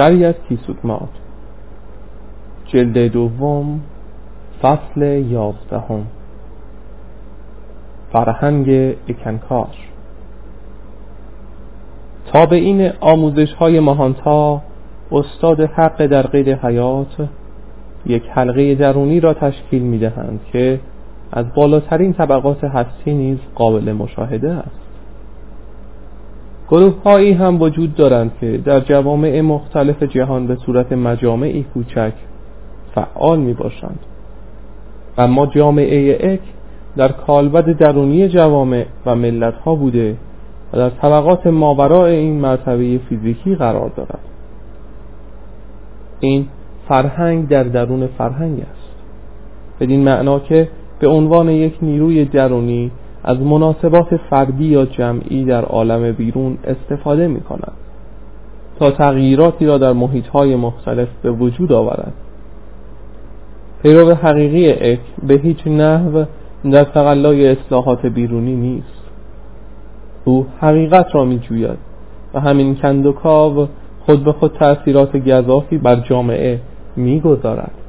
شریعت کیسوکمات جلد دوم فصل یازدهم. فرهنگ اکنکار تابعین آموزش های ماهانتا استاد حق در قید حیات یک حلقه درونی را تشکیل می دهند که از بالاترین طبقات هستی نیز قابل مشاهده است. گروه هایی هم وجود دارند که در جوامع مختلف جهان به صورت مجامعی کوچک فعال می باشند اما جامعه اک در کالبد درونی جوامع و ملت ها بوده و در طبقات ماورای این مرتبه فیزیکی قرار دارد. این فرهنگ در درون فرهنگ است. بدین معنا که به عنوان یک نیروی درونی از مناسبات فردی یا جمعی در عالم بیرون استفاده می کند تا تغییراتی را در محیط های مختلف به وجود آورد. پیرو حقیقی اک به هیچ نحو در تقلای اصلاحات بیرونی نیست. او حقیقت را می جوید و همین کندوکاو خود به خود تأثیرات گذافی بر جامعه می گذارد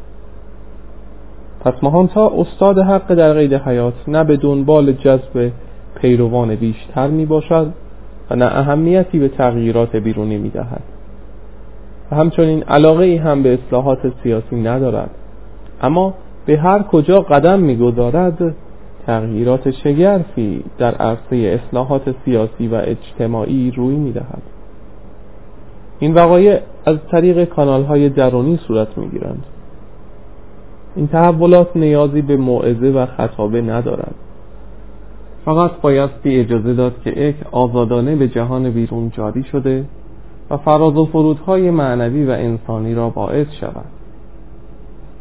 پس مهانتا استاد حق در قید حیات نه به دنبال جذب پیروان بیشتر می باشد و نه اهمیتی به تغییرات بیرونی می دهد و همچنین علاقه ای هم به اصلاحات سیاسی ندارد. اما به هر کجا قدم می‌گذارد تغییرات شگرفی در عرصه اصلاحات سیاسی و اجتماعی روی می‌دهد. این وقایع از طریق کانال های درونی صورت می‌گیرند. این تحولات نیازی به موعظه و خطابه ندارد. فقط بایستی اجازه داد که یک آزادانه به جهان بیرون جاری شده و فراز و فرودهای معنوی و انسانی را باعث شود.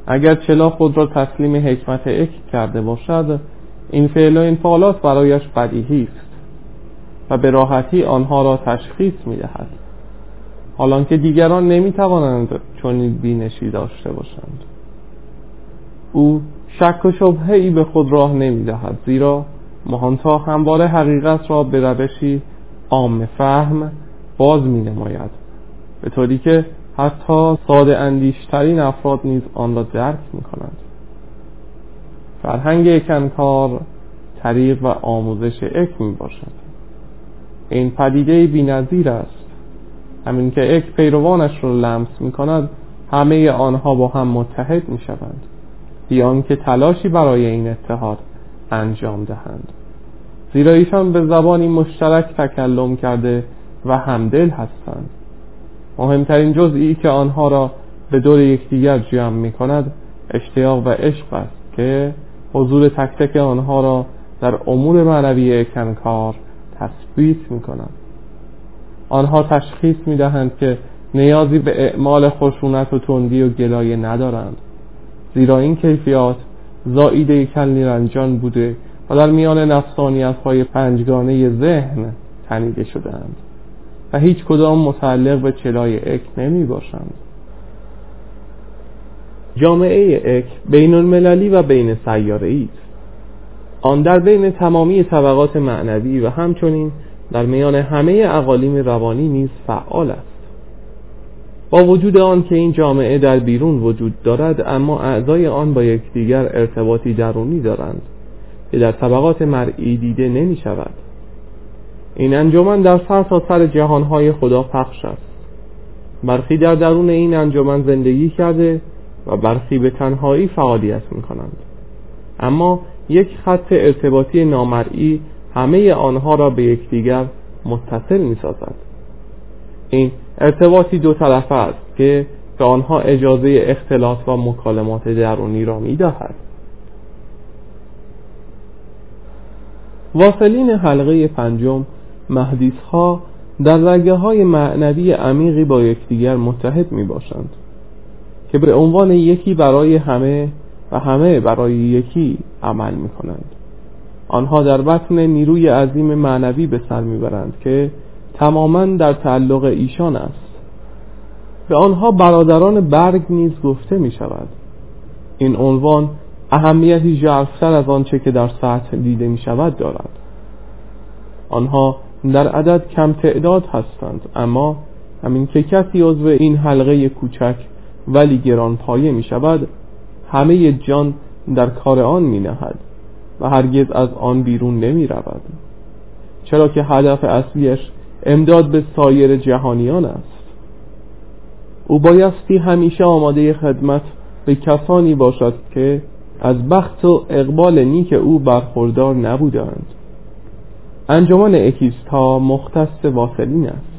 اگر چلا خود را تسلیم حکمت اک کرده باشد این فعل و این فعالات برایش بدیهی است و به راحتی آنها را تشخیص می دهد. حالان که دیگران نمی توانند چون بینشی داشته باشند. او شک و شبهه ای به خود راه نمی دهد زیرا مهانتا همواره حقیقت را به روشی عام فهم باز می نماید به طوری که حتی ساده اندیشترین افراد نیز آن را درک می کنند فرهنگ اکنکار طریق و آموزش اک می باشد این پدیده بی نظیر است. همین که اک پیروانش را لمس می کند همه آنها با هم متحد می شوند بیان که تلاشی برای این اتحاد انجام دهند. زیرا ایشان به زبانی مشترک تکلم کرده و همدل هستند. مهمترین جزئی که آنها را به دور یکدیگر جمع می کند اشتیاق و عشق است که حضور تک تک آنها را در امور معنوی کنکار تثبیت می کند آنها تشخیص می دهند که نیازی به اعمال خشونت و تندی و گلایه ندارند. زیرا این کیفیات زائیده کل رنجان بوده و در میان نفسانیت های پنجگانه ذهن تنیده شدهاند و هیچ کدام متعلق به چلای اک نمی باشند جامعه اک بین المللی و بین سیاره است. آن در بین تمامی طبقات معنوی و همچنین در میان همه اقالیم روانی نیز فعال است. با وجود آن که این جامعه در بیرون وجود دارد اما اعضای آن با یکدیگر ارتباطی درونی دارند که در طبقات مرئی دیده نمی شود. این انجمن در سر تا سر جهانهای خدا پخش است. برخی در درون این انجمن زندگی کرده و برخی به تنهایی فعالیت می کنند. اما یک خط ارتباطی نامرئی همه آنها را به یکدیگر متصل می سازد. این ارتباطی دو طرفه است که به آنها اجازه اختلاط و مکالمات درونی را می دهد واصلین حلقه پنجم مهدیس ها در رگه های معنوی عمیقی با یکدیگر متحد می باشند که به عنوان یکی برای همه و همه برای یکی عمل می کنند آنها در بطن نیروی عظیم معنوی به سر می‌برند که تماما در تعلق ایشان است. به آنها برادران برگ نیز گفته می شود این عنوان اهمیتی ژرفتر از آنچه که در سطح دیده می شود دارد. آنها در عدد کم تعداد هستند اما همین که کسی عضو این حلقه کوچک ولی گران پایه می شود همه جان در کار آن می نهد و هرگز از آن بیرون نمی رود چرا که هدف اصلیش امداد به سایر جهانیان است. او بایستی همیشه آماده خدمت به کسانی باشد که از بخت و اقبال نیک او برخوردار نبودند. انجمن اکیست ها مختص واصلین است.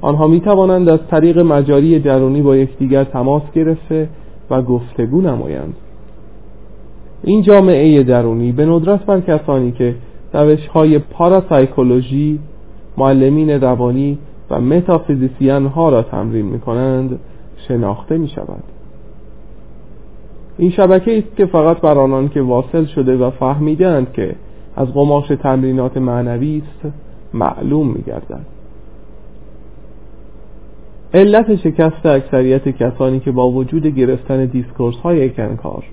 آنها می توانند از طریق مجاری درونی با یکدیگر تماس گرفته و گفتگو نمایند. این جامعه درونی به ندرت بر کسانی که روش های پاراسایکولوژی معلمین روانی و متافیزیسیان ها را تمرین می کنند شناخته می شود این شبکه است که فقط بر آنان که واصل شده و فهمیدند که از قماش تمرینات معنوی است معلوم می گردند علت شکست اکثریت کسانی که با وجود گرفتن discourse های اکنکار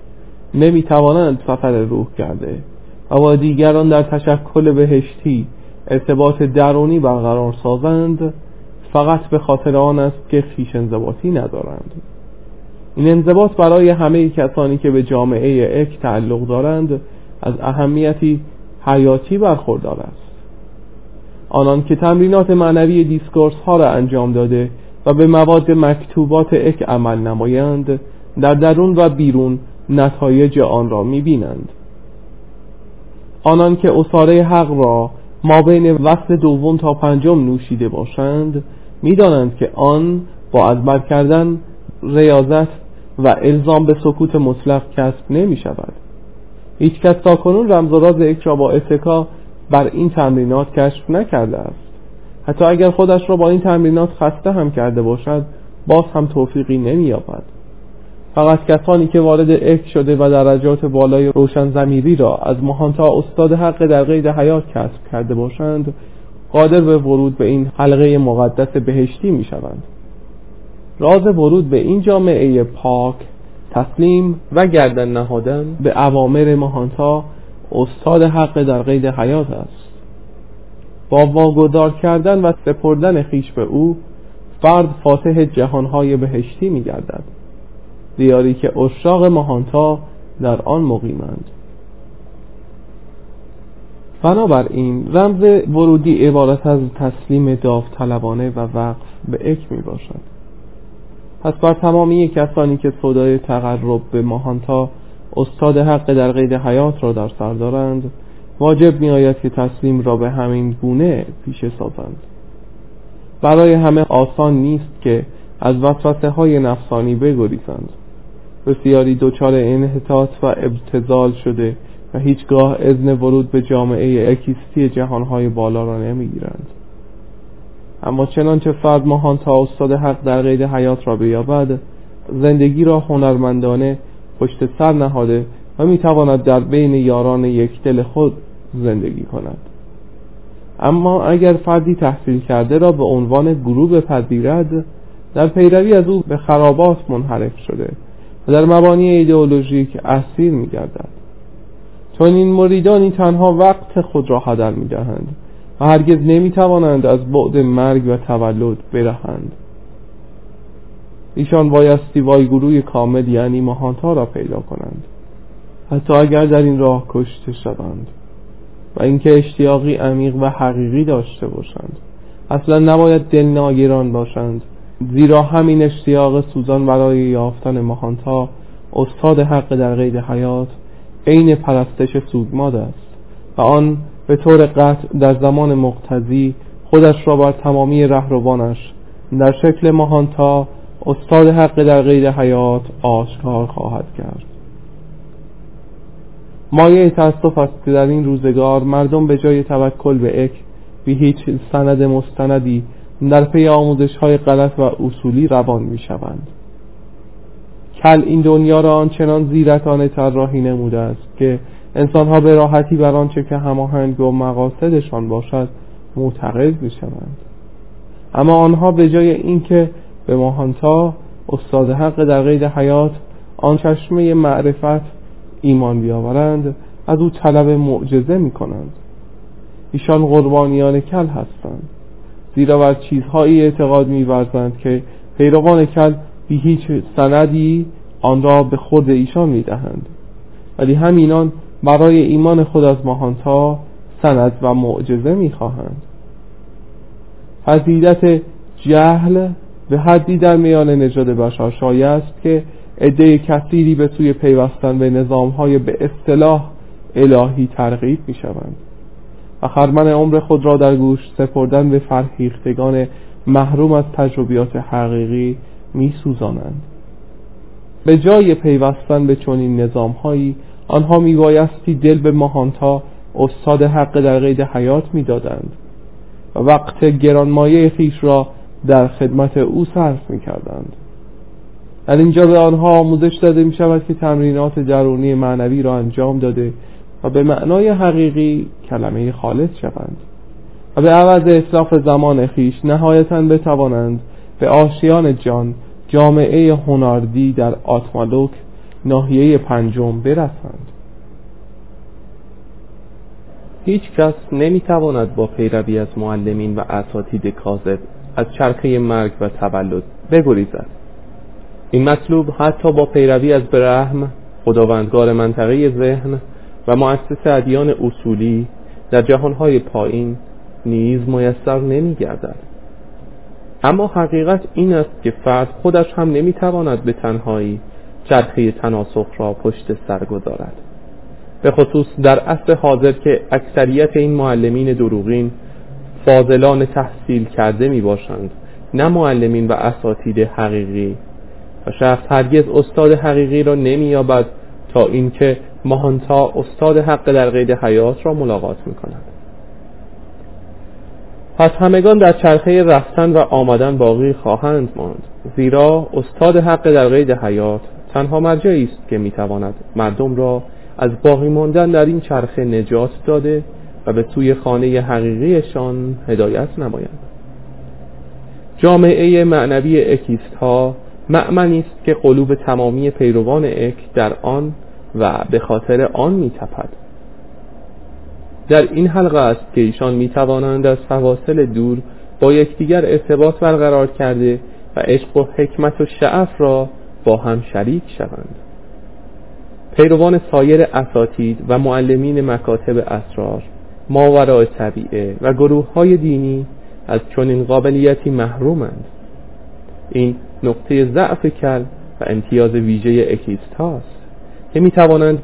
نمی توانند سفر روح کرده و با دیگران در تشکل بهشتی ارتباط درونی برقرار سازند فقط به خاطر آن است که خویش انضباطی ندارند. این انضباط برای همه کسانی که به جامعه اک تعلق دارند از اهمیتی حیاتی برخوردار است. آنان که تمرینات معنوی discourse ها را انجام داده و به مواد مکتوبات اک عمل نمایند در درون و بیرون نتایج آن را می‌بینند. آنان که اصاره حق را ما بین وقت دوم تا پنجم نوشیده باشند می‌دانند که آن با از کردن ریاضت و الزام به سکوت مطلق کسب نمی شود هیچ کس تا کنون رمز و راز را با اتکا بر این تمرینات کشف نکرده است. حتی اگر خودش را با این تمرینات خسته هم کرده باشد باز هم توفیقی نمییابد. فقط کسانی که وارد اک شده و درجات بالای روشن زمیری را از مهانتا استاد حق در قید حیات کسب کرده باشند قادر به ورود به این حلقه مقدس بهشتی می شوند راز ورود به این جامعه پاک تسلیم و گردن نهادن به عوامر مهانتا استاد حق در قید حیات است. با واگذار کردن و سپردن خیش به او فرد فاتح جهانهای بهشتی می گردد دیاری که اشراق مهانتا در آن مقیمند. بنابراین رمز ورودی عبارت از تسلیم داوطلبانه و وقف به اک می باشد. پس بر تمامی کسانی که صدای تقرب به ماهانتا استاد حق در قید حیات را در سر دارند واجب می آید که تسلیم را به همین گونه پیش سازند. برای همه آسان نیست که از وسوسه های نفسانی بگریزند. بسیاری دچار انحطاط و ابتزال شده و هیچگاه اذن ورود به جامعه اکیستی جهانهای بالا را نمی‌گیرند. اما چنانچه فرد ماهان تا استاد حق در قید حیات را بیابد زندگی را هنرمندانه پشت سر نهاده و می‌تواند در بین یاران یک دل خود زندگی کند. اما اگر فردی تحصیل کرده را به عنوان گروه بپذیرد در پیروی از او به خرابات منحرف شده. و در مبانی ایدئولوژیک اسیر میگردد. چون این مریدانی تنها وقت خود را هدر می‌دهند و هرگز نمی‌توانند از بعد مرگ و تولد برهند. ایشان بایستی وایگروی کامل یعنی ماهانتا را پیدا کنند. حتی اگر در این راه کشته شوند و اینکه اشتیاقی عمیق و حقیقی داشته باشند اصلا نباید دل ناگیران باشند زیرا همین اشتیاق سوزان برای یافتن ماهانتا استاد حق در قید حیات عین پرستش سوگماد است و آن به طور قطع در زمان مقتضی خودش را بر تمامی رهروانش در شکل ماهانتا استاد حق در قید حیات آشکار خواهد کرد. مایه تاسف است که در این روزگار مردم به جای توکل به اک بی هیچ سند مستندی در پی آموزش های غلط و اصولی روان می شوند کل این دنیا را آنچنان زیرکانه طراحی نموده است که انسانها به راحتی بر آنچه که هماهنگ با مقاصدشان باشد معتقد می شوند اما آنها به جای اینکه به ماهانتا استاد حق در قید حیات آن چشمه معرفت ایمان بیاورند از او طلب معجزه می کنند ایشان قربانیان کل هستند. زیرا بر چیزهایی اعتقاد میورزند که پیروان کل بی هیچ سندی آن را به خود ایشان می‌دهند. ولی همینان برای ایمان خود از ماهانتا سند و معجزه می‌خواهند. فضیلت جهل به حدی در میان نژاد بشر شایع است که عده کثیری به سوی پیوستن به نظامهای به اصطلاح الهی ترغیب می شوند و خرمن عمر خود را در گوش سپردن به فرهیختگان محروم از تجربیات حقیقی می سوزانند به جای پیوستن به چنین نظامهایی آنها می بایستی دل به ماهانتا استاد حق در قید حیات می دادند و وقت گرانمایه خیش را در خدمت او صرف می کردند در اینجا به آنها آموزش داده می شود که تمرینات درونی معنوی را انجام داده و به معنای حقیقی کلمه خالص شوند و به عوض اصلاف زمان خیش نهایتا بتوانند به آشیان جان جامعه هناردی در آتمالوک ناحیه پنجم برسند. هیچ کس نمی‌تواند با پیروی از معلمین و اساتید کاذب از چرخه مرگ و تولد بگریزد. این مطلوب حتی با پیروی از برحم خداوندگار منطقه ذهن و مؤسس ادیان اصولی در جهانهای پایین نیز میسر نمیگردد. اما حقیقت این است که فرد خودش هم نمی‌تواند به تنهایی چرخه تناسخ را پشت سر گذارد. به خصوص در عصر حاضر که اکثریت این معلمین دروغین فاضلان تحصیل کرده می باشند نه معلمین و اساتید حقیقی. و شخص هرگز استاد حقیقی را نمییابد تا اینکه ماهانتا استاد حق در قید حیات را ملاقات می کند پس همگان در چرخه رفتن و آمدن باقی خواهند ماند زیرا استاد حق در قید حیات تنها مرجعی است که می‌تواند مردم را از باقی ماندن در این چرخه نجات داده و به سوی خانه حقیقیشان هدایت نماید. جامعه معنوی اکیست ها است که قلوب تمامی پیروان اک در آن و به خاطر آن میتپد. در این حلقه است که ایشان می توانند از فواصل دور با یکدیگر ارتباط برقرار کرده و عشق و حکمت و شعف را با هم شریک شوند. پیروان سایر اساتید و معلمین مکاتب اسرار ماورای طبیعه و گروه های دینی از چنین قابلیتی محرومند. این نقطه ضعف کل و امتیاز ویژه اکیست هاست که می توانند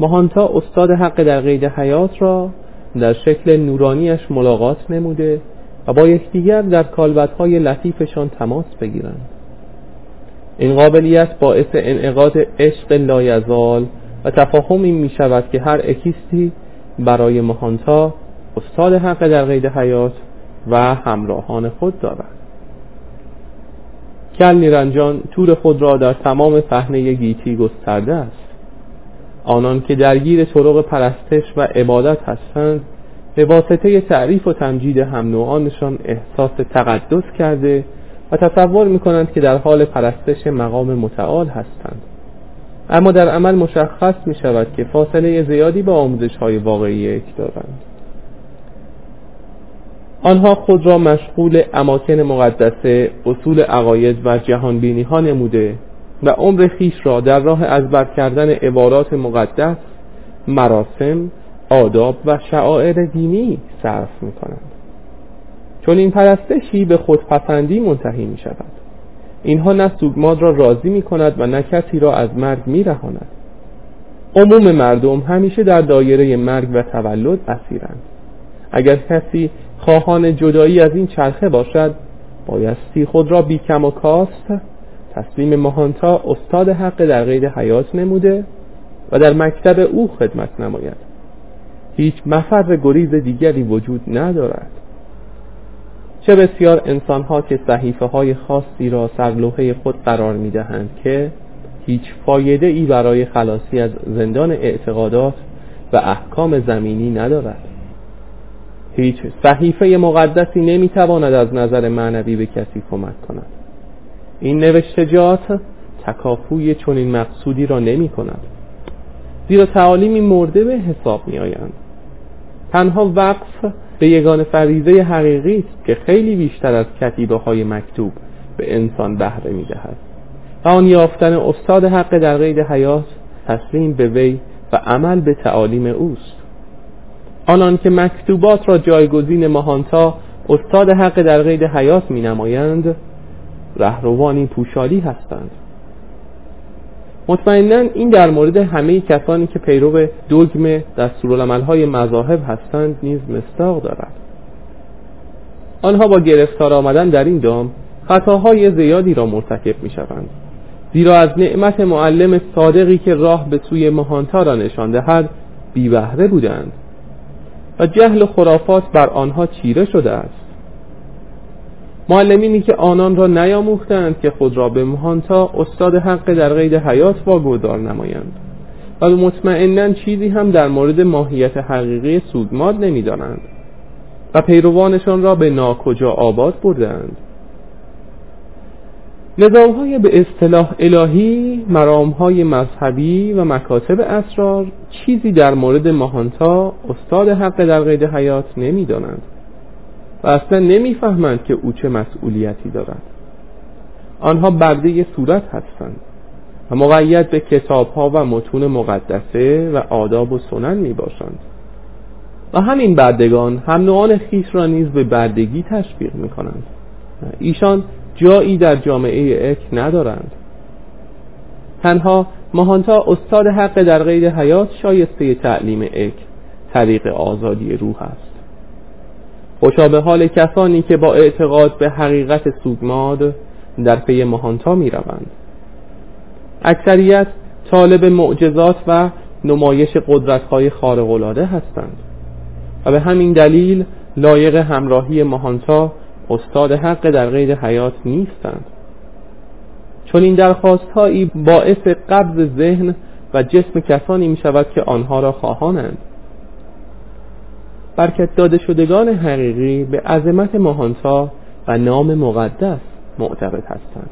ماهانتا استاد حق در قید حیات را در شکل نورانیش ملاقات نموده و با یکدیگر در کالبدهای لطیفشان تماس بگیرند. این قابلیت باعث انعقاد عشق لایزال و تفاهم این می شود که هر اکیستی برای مهانتا استاد حق در قید حیات و همراهان خود دارد. کل نیرنجان تور خود را در تمام صحنه گیتی گسترده است. آنان که درگیر طرق پرستش و عبادت هستند به واسطه تعریف و تمجید هم نوعانشان احساس تقدس کرده و تصور می کنند که در حال پرستش مقام متعال هستند. اما در عمل مشخص می شود که فاصله زیادی با آموزش های واقعی یک دارند. آنها خود را مشغول اماکن مقدسه اصول عقاید و جهانبینی ها نموده و عمر خیش را در راه ازبر کردن عبارات مقدس مراسم آداب و شعائر دینی صرف می کنند چون این پرستشی به خودپسندی منتهی می شود اینها نه سوگماد را راضی می کند و نه کسی را از مرگ می رهاند عموم مردم همیشه در دایره مرگ و تولد اسیرند. اگر کسی خواهان جدایی از این چرخه باشد بایستی خود را بیکم و کاست تسلیم مهانتا استاد حق در قید حیات نموده و در مکتب او خدمت نماید. هیچ مفر گریز دیگری وجود ندارد. چه بسیار انسانها که صحیفه های خاصی را سرلوحه خود قرار می دهند که هیچ فایده ای برای خلاصی از زندان اعتقادات و احکام زمینی ندارد. هیچ صحیفه مقدسی نمی‌تواند از نظر معنوی به کسی کمک کند. این نوشتجات تکافوی چنین مقصودی را نمی کند. زیرا تعالیمی مرده به حساب می آیند. تنها وقف به یگان فریزه حقیقی است که خیلی بیشتر از کتیبه های مکتوب به انسان بهره می‌دهد و آن یافتن استاد حق در قید حیات تسلیم به وی و عمل به تعالیم اوست. آنان که مکتوبات را جایگزین ماهانتا استاد حق در قید حیات می نمایند رهروانی پوشالی هستند. مطمئنا این در مورد همه کسانی که پیرو دگم های مذاهب هستند نیز مستاق دارد. آنها با گرفتار آمدن در این دام خطاهای زیادی را مرتکب می شوند زیرا از نعمت معلم صادقی که راه به سوی مهانتا را نشان دهد بی بهره بودند. و جهل خرافات بر آنها چیره شده است. معلمینی که آنان را نیاموختند که خود را به مهانتا استاد حق در قید حیات واگذار نمایند. و مطمئنا چیزی هم در مورد ماهیت حقیقی سودماد نمی‌دانند و پیروانشان را به ناکجا آباد بردند نظام های به اصطلاح الهی مرام های مذهبی و مکاتب اسرار چیزی در مورد ماهانتا استاد حق در قید حیات نمی‌دانند. و اصلا نمی‌فهمند که او چه مسئولیتی دارد. آنها برده صورت هستند و مقید به کتاب ها و متون مقدسه و آداب و سنن می باشند و همین بردگان هم نوعان خیش را نیز به بردگی تشویق می کنند ایشان جایی در جامعه اک ندارند. تنها ماهانتا استاد حق در غیر حیات شایسته تعلیم اک طریق آزادی روح است. خوشا به حال کسانی که با اعتقاد به حقیقت سوگماد در پی مهانتا می روند اکثریت طالب معجزات و نمایش قدرت‌های خارق‌العاده هستند و به همین دلیل لایق همراهی مهانتا استاد حق در غیر حیات نیستند. چون این درخواست هایی باعث قبض ذهن و جسم کسانی می شود که آنها را خواهانند. برکت داده شدگان حقیقی به عظمت ماهانتا و نام مقدس معتقد هستند.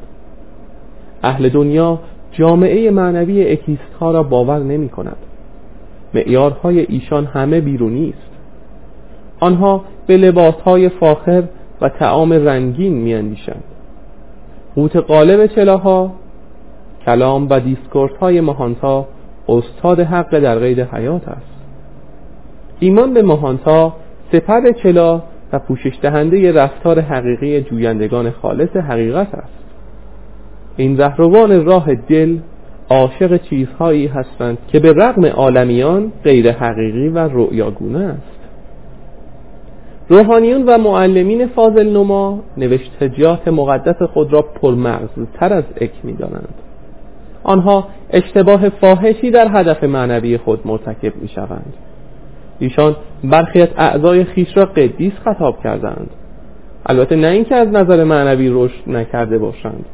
اهل دنیا جامعه معنوی اکیست ها را باور نمی کند. معیارهای ایشان همه بیرونی است آنها به لباس های فاخر و طعام رنگین می اندیشند. قوت غالب چلاها کلام و discourse های ماهانتا استاد حق در قید حیات است. ایمان به ماهانتا سپر چلا و پوشش دهنده رفتار حقیقی جویندگان خالص حقیقت است. این رهروان راه دل عاشق چیزهایی هستند که به رغم عالمیان غیر حقیقی و رؤیاگونه است. روحانیون و معلمین فاضل نما نوشتجات مقدس خود را پرمغزتر از اک می دانند. آنها اشتباه فاحشی در هدف معنوی خود مرتکب می شوند ایشان برخی از اعضای خیش را قدیس خطاب کردند. البته نه اینکه از نظر معنوی رشد نکرده باشند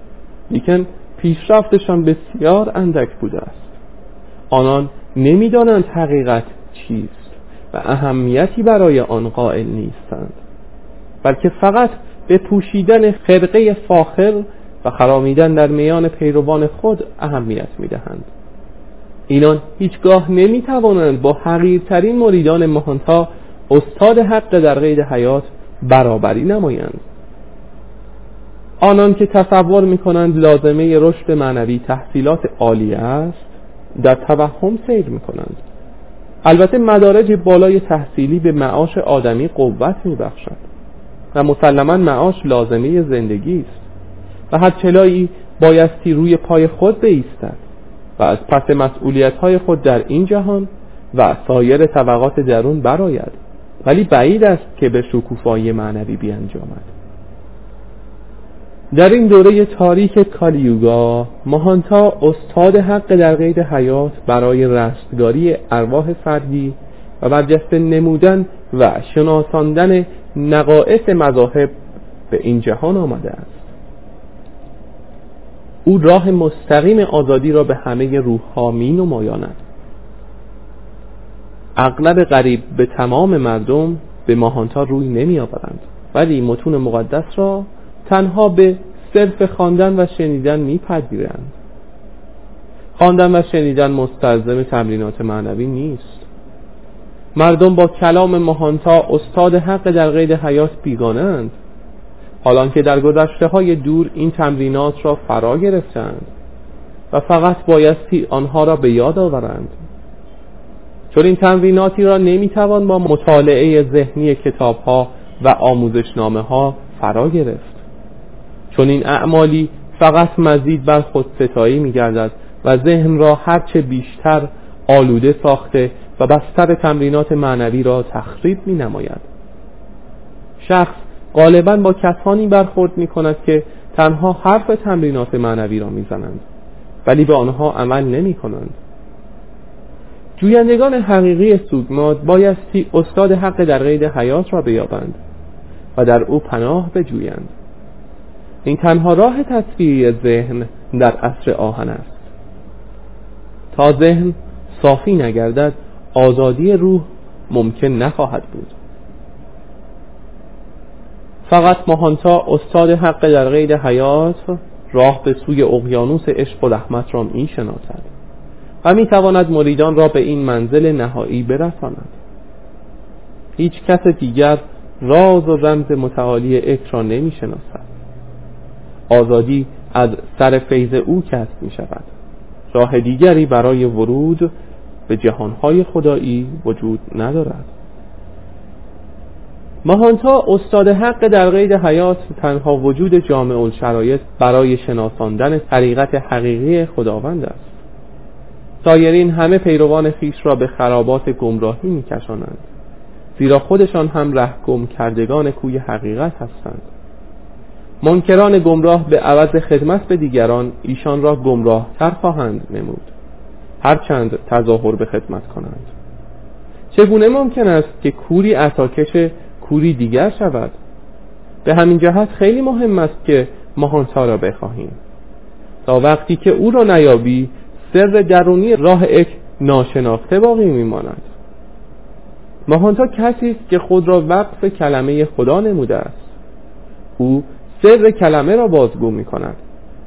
لیکن پیشرفتشان بسیار اندک بوده است. آنان نمی‌دانند حقیقت چیست و اهمیتی برای آن قائل نیستند بلکه فقط به پوشیدن خرقه فاخر و خرامیدن در میان پیروان خود اهمیت می‌دهند. اینان هیچگاه نمی‌توانند با حقیرترین مریدان مهانتا استاد حق در قید حیات برابری نمایند. آنان که تصور می‌کنند لازمه رشد معنوی تحصیلات عالی است در توهم سیر می‌کنند. البته مدارج بالای تحصیلی به معاش آدمی قوت میبخشد و مسلما معاش لازمه زندگی است و هر چلایی بایستی روی پای خود بایستد و از پس مسئولیت های خود در این جهان و سایر طبقات درون براید ولی بعید است که به شکوفایی معنوی بیانجامد. در این دوره تاریک کالیوگا ماهانتا استاد حق در قید حیات برای رستگاری ارواح فردی و برجسته نمودن و شناساندن نقائص مذاهب به این جهان آمده است. او راه مستقیم آزادی را به همه روح ها می نمایاند اغلب قریب به تمام مردم به ماهانتا روی نمی آورند ولی متون مقدس را تنها به صرف خواندن و شنیدن میپذیرند. خواندن و شنیدن مستلزم تمرینات معنوی نیست. مردم با کلام ماهانتا استاد حق در قید حیات بیگانند. حالان که در گذشته های دور این تمرینات را فرا گرفتند و فقط بایستی آنها را به یاد آورند. چون این تمریناتی را نمی‌توان با مطالعه ذهنی کتاب ها و آموزشنامه ها فرا گرفت. چون این اعمالی فقط مزید بر خود ستایی می و ذهن را هرچه بیشتر آلوده ساخته و بستر تمرینات معنوی را تخریب می نماید شخص غالبا با کسانی برخورد می کند که تنها حرف تمرینات معنوی را می زنند ولی به آنها عمل نمی کنند جویندگان حقیقی سوگماد بایستی استاد حق در قید حیات را بیابند و در او پناه بجویند. این تنها راه تصفیه ذهن در عصر آهن است. تا ذهن صافی نگردد آزادی روح ممکن نخواهد بود. فقط ماهانتا استاد حق در قید حیات راه به سوی اقیانوس عشق و رحمت را می شناسد و می تواند مریدان را به این منزل نهایی برساند. هیچ کس دیگر راز و رمز متعالی اک را نمی شناسد آزادی از سر فیض او کسب می شود راه دیگری برای ورود به جهانهای خدایی وجود ندارد. ماهانتا استاد حق در قید حیات تنها وجود جامع الشرایط برای شناساندن طریقت حقیقی خداوند است. سایرین همه پیروان خیش را به خرابات گمراهی میکشانند زیرا خودشان هم ره گم کردگان کوی حقیقت هستند. منکران گمراه به عوض خدمت به دیگران ایشان را گمراه تر خواهند نمود. هرچند تظاهر به خدمت کنند. چگونه ممکن است که کوری اتاکش کوری دیگر شود. به همین جهت خیلی مهم است که ماهانتا را بخواهیم. تا وقتی که او را نیابی سر درونی راه اک ناشناخته باقی میماند. ماهانتا کسی است که خود را وقف کلمه خدا نموده است. او سر کلمه را بازگو می کند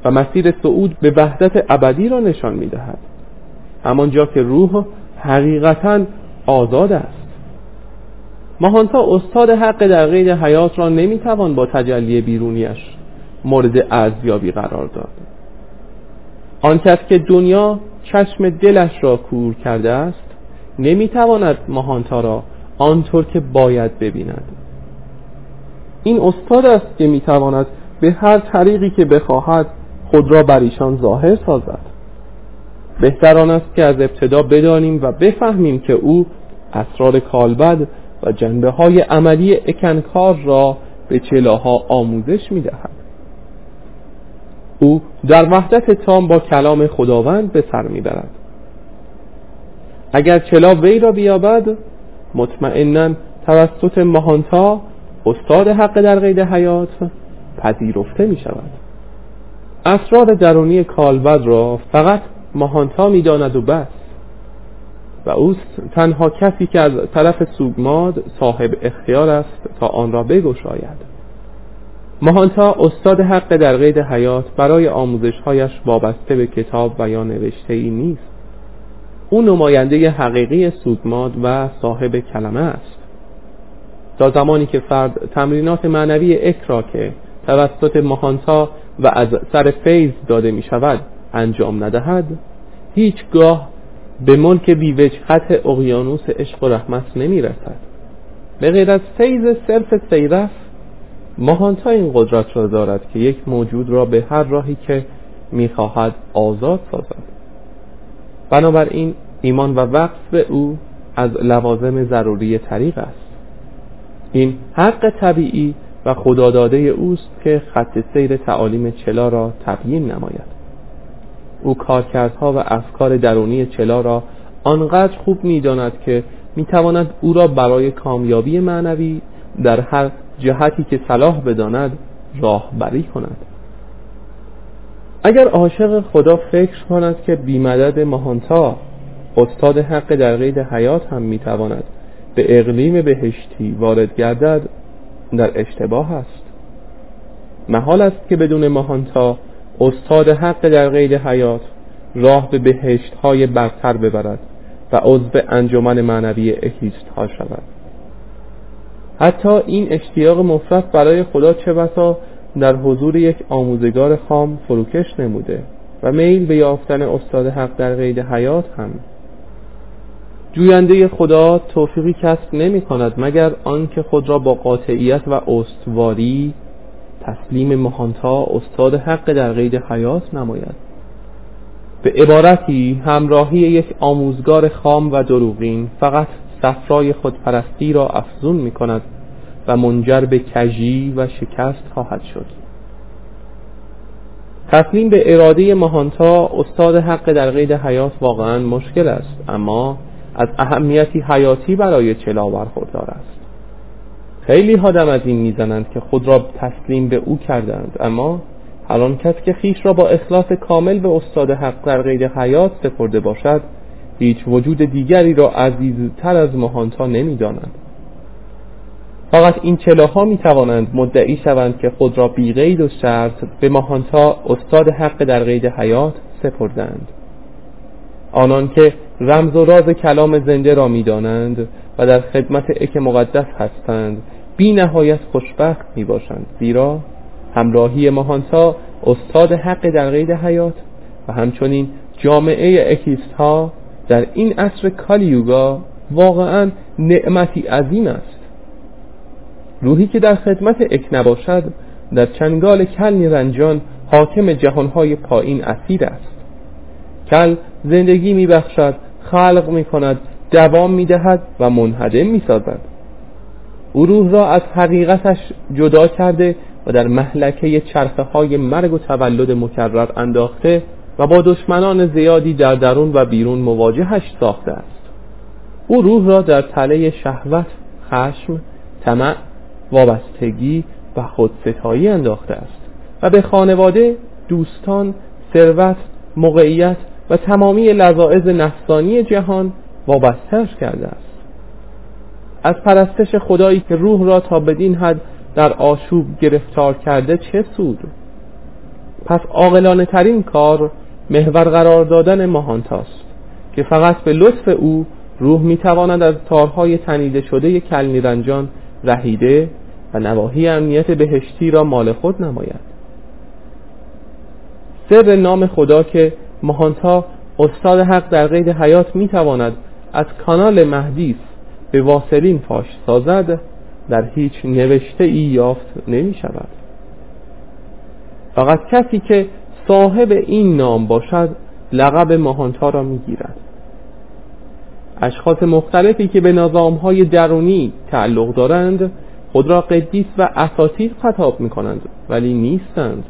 و مسیر صعود به وحدت ابدی را نشان می دهد همانجا که روح حقیقتا آزاد است. ماهانتا استاد حق در قید حیات را نمی‌توان با تجلی بیرونیش مورد ارزیابی قرار داد. آن کس که دنیا چشم دلش را کور کرده است نمی‌تواند ماهانتا را آنطور که باید ببیند. این استاد است که می‌تواند به هر طریقی که بخواهد خود را بر ایشان ظاهر سازد. بهتر آن است که از ابتدا بدانیم و بفهمیم که او اسرار کالبد و جنبه های عملی اکنکار را به چلاها آموزش می دهد. او در وحدت تام با کلام خداوند به سر می برد. اگر چلا وی را بیابد مطمئنا توسط ماهانتا استاد حق در قید حیات پذیرفته می شود اسرار درونی کالبد را فقط ماهانتا می داند و بس و اوست تنها کسی که از طرف سوگماد صاحب اختیار است تا آن را بگشاید. ماهانتا استاد حق در قید حیات برای آموزشهایش وابسته به کتاب و یا نوشته ای نیست. او نماینده حقیقی سوگماد و صاحب کلمه است. تا زمانی که فرد تمرینات معنوی اک را که توسط ماهانتا و از سر فیض داده می شود انجام ندهد هیچگاه به ملک بیوجهت اقیانوس عشق و رحمت نمی رسد به غیر از فیض صرف سیرف ماهانتا این قدرت را دارد که یک موجود را به هر راهی که می‌خواهد آزاد سازد. بنابراین ایمان و وقف به او از لوازم ضروری طریق است. این حق طبیعی و خداداده اوست که خط سیر تعالیم چلا را تبیین نماید. او کارکردها و افکار درونی چلا را آنقدر خوب می‌داند که می‌تواند او را برای کامیابی معنوی در هر جهتی که صلاح بداند راهبری کند. اگر عاشق خدا فکر کند که بیمدد ماهانتا استاد حق در قید حیات هم می‌تواند به اقلیم بهشتی وارد گردد در اشتباه است. محال است که بدون ماهانتا استاد حق در قید حیات راه به بهشت های برتر ببرد و عضو انجمن معنوی اکیست ها شود. حتی این اشتیاق مفرد برای خدا چه بسا در حضور یک آموزگار خام فروکش نموده و میل به یافتن استاد حق در قید حیات هم. جوینده خدا توفیقی کسب نمی کند مگر آنکه خود را با قاطعیت و استواری تسلیم مهانتا استاد حق در قید حیات نماید. به عبارتی همراهی یک آموزگار خام و دروغین فقط صفرای خودپرستی را افزون می کند و منجر به کجی و شکست خواهد شد. تسلیم به اراده مهانتا استاد حق در قید حیات واقعا مشکل است اما از اهمیتی حیاتی برای چلا برخوردار است. خیلی ها دم از این می‌زنند که خود را تسلیم به او کردند. اما آن کس که خیش را با اخلاص کامل به استاد حق در قید حیات سپرده باشد هیچ وجود دیگری را عزیزتر از مهانتا نمی‌دانند فقط این چلاها می توانند مدعی شوند که خود را بی قید و شرط به مهانتا استاد حق در قید حیات سپردند. آنان که رمز و راز کلام زنده را می‌دانند و در خدمت اک مقدس هستند بی نهایت خوشبخت می باشند زیرا همراهی مهانتا استاد حق در قید حیات و همچنین جامعه اکیست ها در این عصر کالیوگا واقعا نعمتی عظیم است. روحی که در خدمت اک نباشد در چنگال کل نیرنجان حاکم جهانهای پایین اسیر است. کل زندگی میبخشد خلق می‌کند دوام می‌دهد و منهدم می‌سازد. او روح را از حقیقتش جدا کرده و در محلکه چرخه های مرگ و تولد مکرر انداخته و با دشمنان زیادی در درون و بیرون مواجهش ساخته است. او روح را در تله شهوت، خشم، طمع، وابستگی و خودستایی انداخته است و به خانواده، دوستان، ثروت، موقعیت و تمامی لذاعز نفسانی جهان وابستهش کرده است. از پرستش خدایی که روح را تا بدین حد در آشوب گرفتار کرده چه سود؟ پس عاقلانه ترین کار محور قرار دادن ماهانتاست که فقط به لطف او روح می‌تواند از تارهای تنیده شده کل نیرنجان رهیده و نواحی امنیت بهشتی را مال خود نماید. سر نام خدا که مهانتا استاد حق در قید حیات می‌تواند از کانال مهدیس به واصلین فاش سازد در هیچ نوشته ای یافت نمی شود فقط کسی که صاحب این نام باشد لقب ماهانتا را می گیرد اشخاص مختلفی که به نظام های درونی تعلق دارند خود را قدیس و اساتید خطاب می کنند ولی نیستند.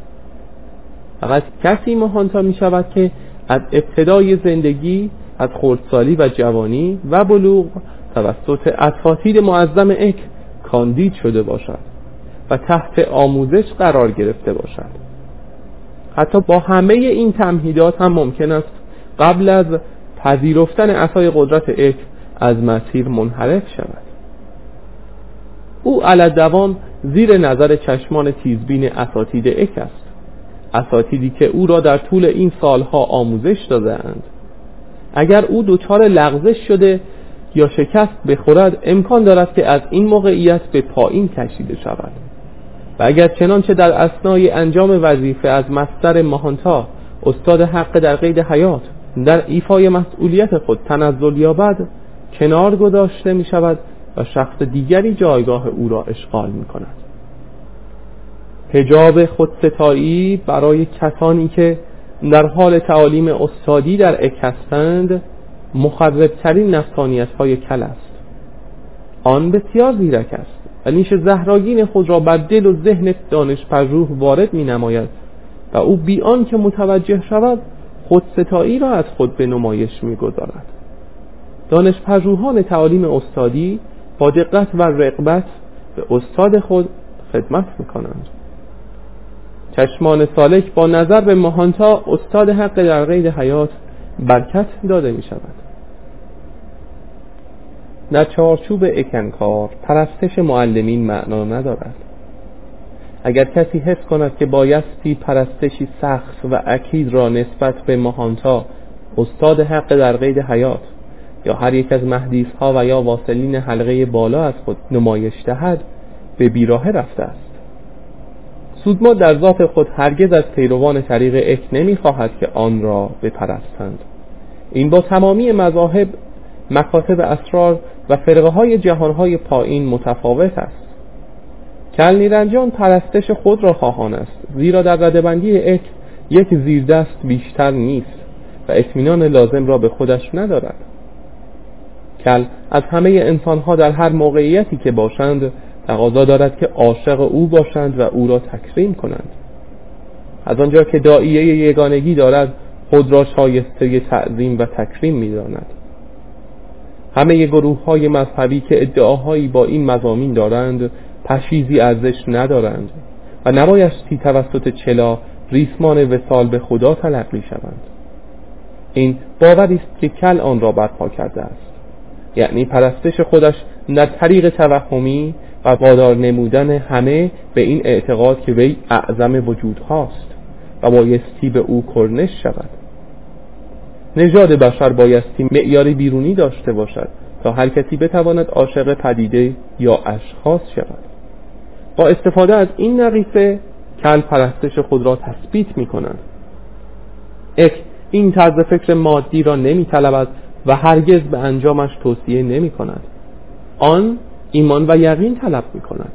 فقط کسی ماهانتا می شود که از ابتدای زندگی از خردسالی و جوانی و بلوغ توسط اساتید معظم اک کاندید شده باشد و تحت آموزش قرار گرفته باشد. حتی با همه این تمهیدات هم ممکن است قبل از پذیرفتن عصای قدرت اک از مسیر منحرف شود. او علت دوام زیر نظر چشمان تیزبین اساتید اک است. اساتیدی که او را در طول این سالها آموزش دادهاند. اگر او دچار لغزش شده یا شکست بخورد امکان دارد که از این موقعیت به پایین کشیده شود. و اگر چنانچه در اسنای انجام وظیفه از مستر ماهانتا استاد حق در قید حیات در ایفای مسئولیت خود تنزل یابد کنار گذاشته می شود و شخص دیگری جایگاه او را اشغال می کند هجاب خودستایی برای کسانی که در حال تعالیم استادی در اک هستند مخربترین نفسانیت های کل است. آن بسیار زیرک است و نیش زهراگین خود را بر دل و ذهن دانش پژوه وارد می نماید و او بیان که متوجه شود خود ستایی را از خود به نمایش می گذارد دانش پژوهان تعالیم استادی با دقت و رقبت به استاد خود خدمت می کنند چشمان سالک با نظر به مهانتا استاد حق در قید حیات برکت داده می شود در چارچوب اکنکار پرستش معلمین معنا ندارد. اگر کسی حس کند که بایستی پرستشی سخت و اکید را نسبت به مهانتا استاد حق در قید حیات یا هر یک از مهدیس ها و یا واصلین حلقه بالا از خود نمایش دهد به بیراه رفته است. سودما در ذات خود هرگز از پیروان طریق اک نمی‌خواهد که آن را بپرستند. این با تمامی مذاهب مکاتب اسرار و فرقه های جهان های پایین متفاوت است. کل نیرنجان پرستش خود را خواهان است زیرا در ردبندی اک یک زیردست بیشتر نیست و اطمینان لازم را به خودش ندارد. کل از همه انسانها در هر موقعیتی که باشند تقاضا دارد که عاشق او باشند و او را تکریم کنند. از آنجا که دائیه یگانگی دارد خود را شایسته تعظیم و تکریم می‌داند. همه گروه های مذهبی که ادعاهایی با این مزامین دارند پشیزی ارزش ندارند و نبایستی توسط چلا ریسمان وسال به خدا تلقی شوند این باوری است که کل آن را برپا کرده است. یعنی پرستش خودش در طریق توهمی و وادار نمودن همه به این اعتقاد که وی اعظم وجود هاست و بایستی به او کرنش شود. نژاد بشر بایستی معیاری بیرونی داشته باشد تا هر کسی بتواند عاشق پدیده یا اشخاص شود. با استفاده از این نقیصه کل پرستش خود را تثبیت می کند. اک این طرز فکر مادی را نمی طلبد و هرگز به انجامش توصیه نمی کند. آن ایمان و یقین طلب می کند.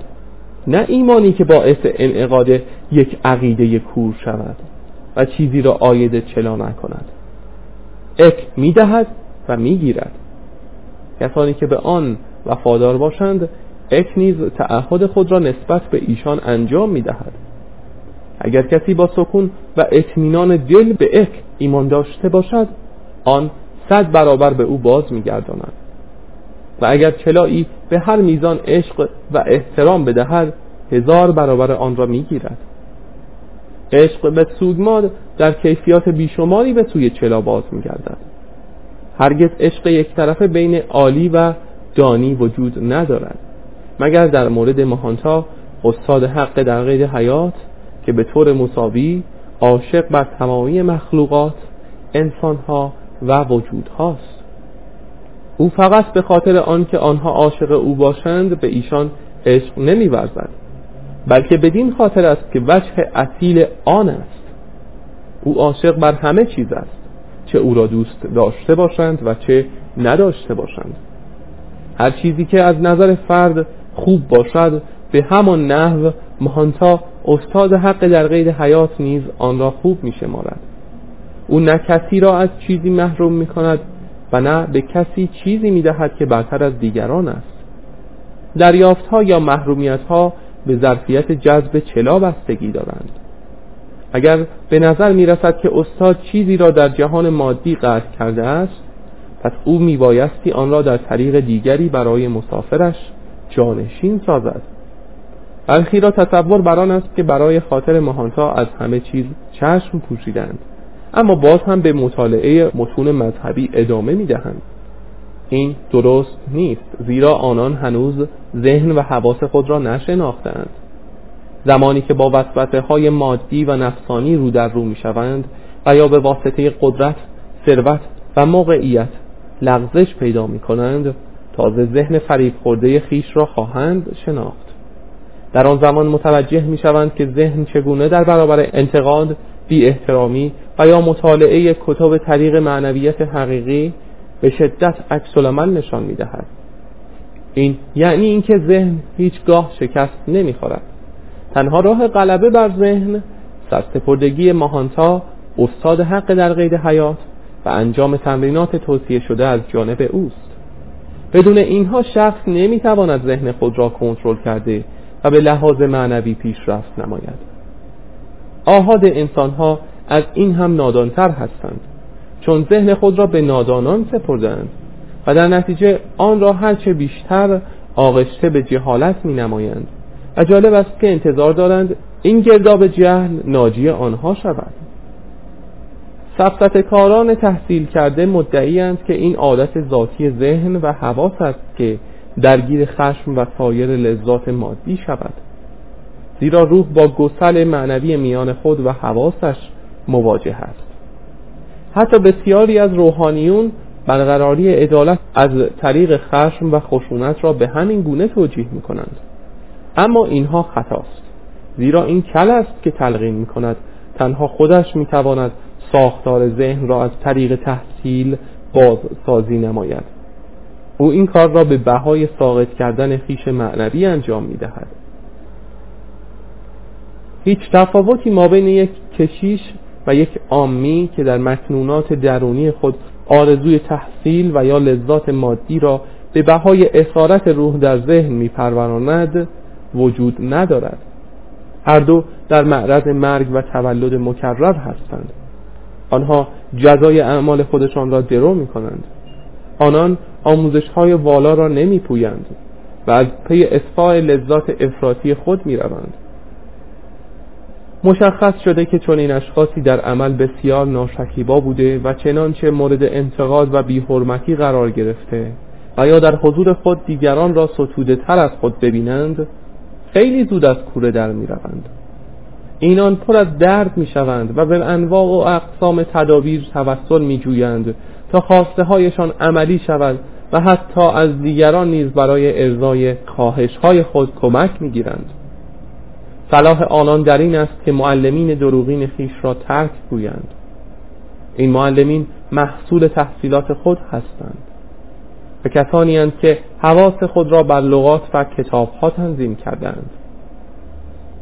نه ایمانی که باعث انعقاد یک عقیده کور شود و چیزی را آید چلا نکند. اک می دهد و می گیرد کسانی که به آن وفادار باشند اک نیز تعهد خود را نسبت به ایشان انجام می دهد اگر کسی با سکون و اطمینان دل به اک ایمان داشته باشد آن صد برابر به او باز میگرداند. و اگر چلایی به هر میزان عشق و احترام بدهد هزار برابر آن را می‌گیرد. عشق به سودماد در کیفیات بیشماری به سوی چلا باز میگردد. هرگز عشق یک طرفه بین عالی و دانی وجود ندارد. مگر در مورد مهانتا استاد حق در غیر حیات که به طور مساوی عاشق بر تمامی مخلوقات انسانها و وجودهاست. او فقط به خاطر آنکه آنها عاشق او باشند به ایشان عشق نمیورزد. بلکه بدین خاطر است که وجه اصیل آن است. او عاشق بر همه چیز است چه او را دوست داشته باشند و چه نداشته باشند. هر چیزی که از نظر فرد خوب باشد به همان نحو مهانتا استاد حق در غیر حیات نیز آن را خوب می شمارد او نه کسی را از چیزی محروم می کند و نه به کسی چیزی می دهد که برتر از دیگران است. دریافت ها یا محرومیت ها به ظرفیت جذب چلا بستگی دارند. اگر به نظر می رسد که استاد چیزی را در جهان مادی قطع کرده است پس او می بایستی آن را در طریق دیگری برای مسافرش جانشین سازد. برخی را تصور بران است که برای خاطر مهانتا از همه چیز چشم پوشیدند اما باز هم به مطالعه متون مذهبی ادامه می دهند این درست نیست زیرا آنان هنوز ذهن و حواس خود را نشناختند. زمانی که با وسوسه های مادی و نفسانی رو در رو می شوند و یا به واسطه قدرت، ثروت و موقعیت لغزش پیدا می کنند تازه ذهن فریب خورده خیش را خواهند شناخت. در آن زمان متوجه می شوند که ذهن چگونه در برابر انتقاد بی احترامی و یا مطالعه کتاب طریق معنویت حقیقی به شدت عکس نشان می دهد این یعنی اینکه ذهن هیچگاه شکست نمی‌خورد. تنها راه غلبه بر ذهن سرسپردگی ماهانتا استاد حق در قید حیات و انجام تمرینات توصیه شده از جانب اوست. بدون اینها شخص نمی‌تواند ذهن خود را کنترل کرده و به لحاظ معنوی پیشرفت نماید. آهاد انسانها از این هم نادانتر هستند. چون ذهن خود را به نادانان سپردند و در نتیجه آن را هرچه بیشتر آغشته به جهالت می نمایند و جالب است که انتظار دارند این گرداب جهل ناجی آنها شود. سفت کاران تحصیل کرده مدعی که این عادت ذاتی ذهن و حواس است که درگیر خشم و سایر لذات مادی شود. زیرا روح با گسل معنوی میان خود و حواسش مواجه است. حتی بسیاری از روحانیون برقراری عدالت از طریق خشم و خشونت را به همین گونه توجیه می کنند اما اینها خطاست. زیرا این کل است که تلقین می کند تنها خودش می تواند ساختار ذهن را از طریق تحصیل بازسازی نماید. او این کار را به بهای ساقط کردن خیش معنوی انجام می دهد هیچ تفاوتی ما بین یک کشیش و یک آمی که در مکنونات درونی خود آرزوی تحصیل و یا لذات مادی را به بهای اسارت روح در ذهن میپروراند وجود ندارد. هر دو در معرض مرگ و تولد مکرر هستند. آنها جزای اعمال خودشان را درو می کنند آنان آموزش های والا را نمی پویند و از پی اصفاء لذات افراطی خود می روند مشخص شده که چون این اشخاصی در عمل بسیار ناشکیبا بوده و چنانچه مورد انتقاد و بیحرمتی قرار گرفته و یا در حضور خود دیگران را ستوده تر از خود ببینند خیلی زود از کوره در می روند. اینان پر از درد می شوند و به انواع و اقسام تدابیر توسل می جویند تا خواسته هایشان عملی شود و حتی از دیگران نیز برای ارزای خواهش های خود کمک می گیرند. صلاح آنان در این است که معلمین دروغین خیش را ترک گویند. این معلمین محصول تحصیلات خود هستند. و کسانی هستند که حواس خود را بر لغات و کتابها تنظیم کردند.